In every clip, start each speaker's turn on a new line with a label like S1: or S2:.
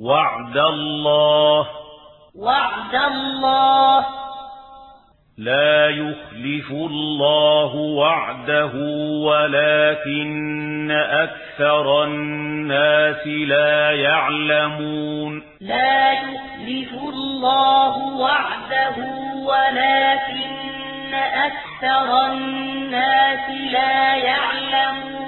S1: وعد الله
S2: وعد الله.
S1: لا يخلف الله وعده ولكن أكثر الناس لا يعلمون.
S2: لا يخلف الله وعده ولكن أكثر الناس لا يعلمون.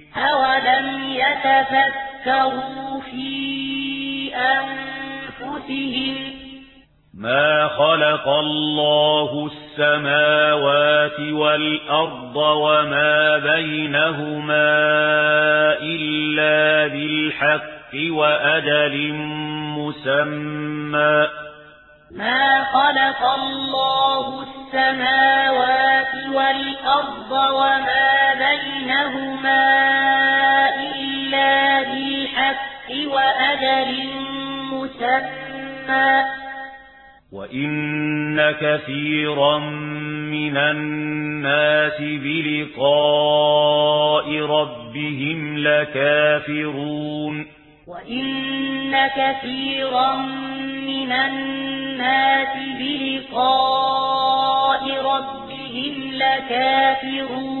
S2: أولم يتفكروا في أنفسهم
S1: ما خلق الله السماوات والأرض وما بينهما إلا بالحق وأجل مسمى
S2: ما خلق الله السماوات والأرض وما بينهما وأجل مسمى.
S1: وَإِنَّ كَثِيرًا مِنَ النَّاسِ بِلِقَاءِ رَبِّهِمْ لَكَافِرُونَ.
S2: وَإِنَّ كَثِيرًا مِنَ النَّاسِ بِلِقَاءِ رَبِّهِمْ لَكَافِرُونَ.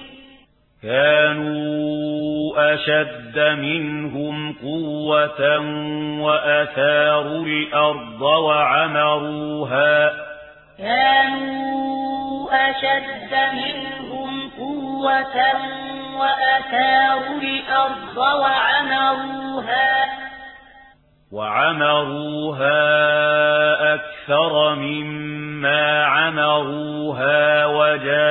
S1: كانوا أشد منهم قوة وأثاروا الأرض وعمروها.
S2: كانوا أشد منهم قوة وأثاروا الأرض وعمروها.
S1: وعمروها أكثر مما عمروها وجاءوا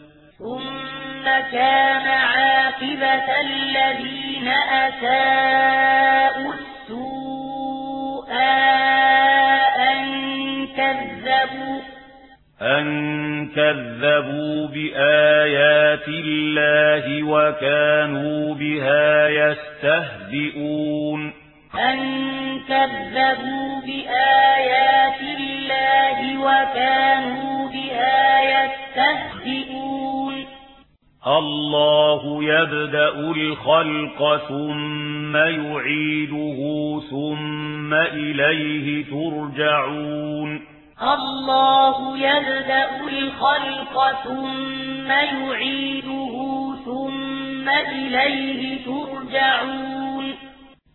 S2: ثم كان عاقبة الذين أساءوا السوء أن كذبوا
S1: أن كذبوا بآيات الله وكانوا بها يستهزئون
S2: أن كذبوا بآيات الله وكانوا بها يستهزئون
S1: الله يبدأ الخلق ثم يعيده ثم إليه ترجعون
S2: الله يبدأ الخلق ثم يعيده ثم إليه ترجعون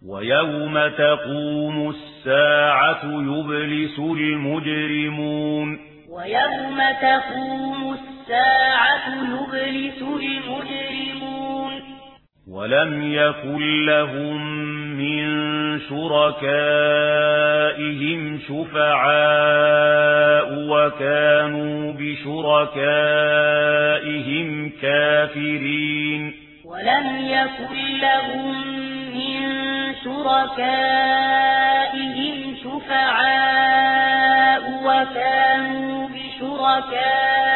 S1: ويوم تقوم الساعة يبلس المجرمون
S2: ويوم تقوم الساعة
S1: ولم يكن لهم من شركائهم شفعاء وكانوا بشركائهم كافرين.
S2: ولم يكن لهم من شركائهم شفعاء وكانوا بشركائهم